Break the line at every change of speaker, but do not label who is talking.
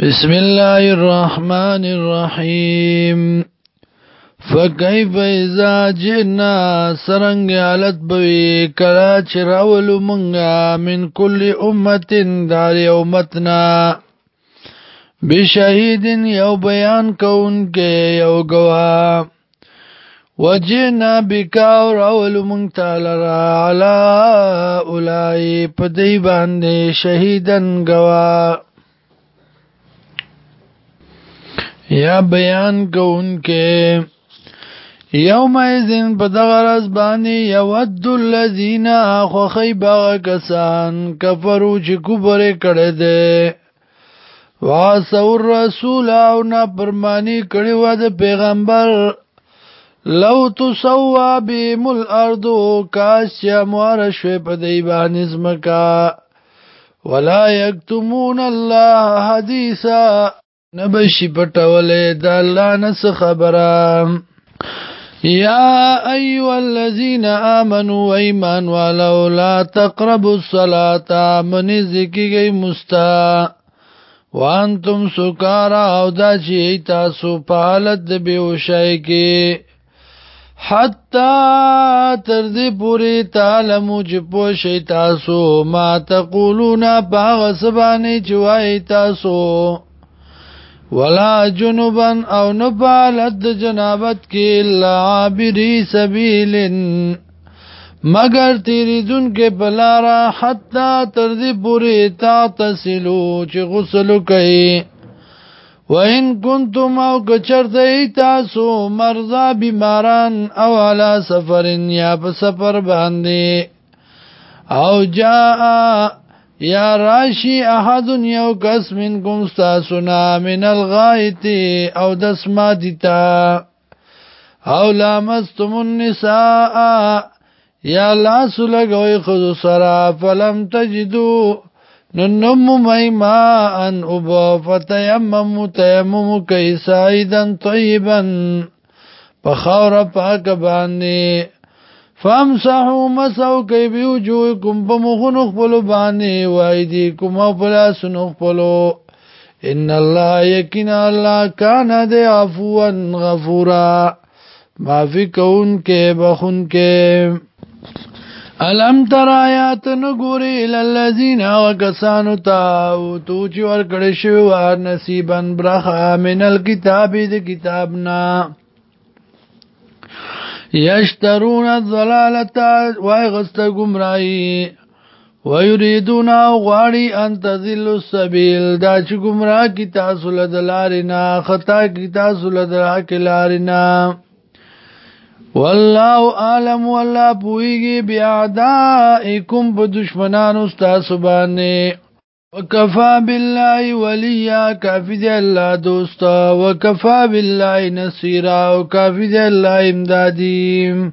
بسم الله الرحمن الرحیم فکیف اذا جئنا سرنگ حالت بوی کلا چراول منگا من کل امت دار امتنا بشهید یو بیان کون کے یو گوا وجئنا بکا راول منگتا لرا علا اولائی پدی باندے شهیدن گوا یا بیان کوونکې یوم ایزن په دغه ورځ باندې یود الذین خوخی باغ کسان کفرو چې کفر کړي دي واسو الرسول او نا پرمانی کړي و د پیغمبر لو تسوا بهم الارض کاش مور شوی په دی باندې زمکا ولا یکتمون الله حدیثا نبشی پټولې د الله نس خبره يا ايها الذين امنوا ايمان ولو لا تقربوا الصلاه من ذکیږي مستا وانتم سکارا او دا چی تاسو پالت د بیوشای کې حتا تر دې پوری تعلمو چې پوشی تاسو ما تقولون باغ سبانه چوای تاسو ولا جنبا او نپالت جنابت کی الا عابری سبیل مگر تیری دن کے پلارا حتی تردی پوری تا تسلو چی غسلو کئی وَإِن كُنْتُمْ أَوْ كَچَرْتَئِ تَاسُو مَرْضَى بِمَارَان أَوْ عَلَى سَفَرٍ يَا پَسَفَر بَانْدِي أَوْ جَاءَ یا راشی احد یو کس من کوم تاسونا من الغایت او دسما دیتا او لامستم النساء یا لاس لگوی خود سرا فلم تجدو ننم میما ان ابا فتیمم تیمم کئی سائدن طیبا پخور پاک باندی فامسحوا مسو کوي بيو جو کوم په مخونو خپل باندې وایدي کوم په لاسونو خپلو ان الله یقینا الله کان د عفوا غفورا معفي کون کې بخون کې الم تر آیات نګوري للذین وکسانو تا او تو چې ور کړې شو نصیبن برخه من الكتاب د کتابنا یشترون الضلالتا وای غست گمراهی ويريدون غواړي ان تذل السبيل دا چې گمراه کی تاسو لدلارینا خطا کی تاسو لدلارینا والله عالم والله پويږي بیا دا کوم په دشمنانو تاسو باندې وكفى بالله وليا كافي دي الله دوستا وكفى بالله نصيرا وكافي دي الله امداديم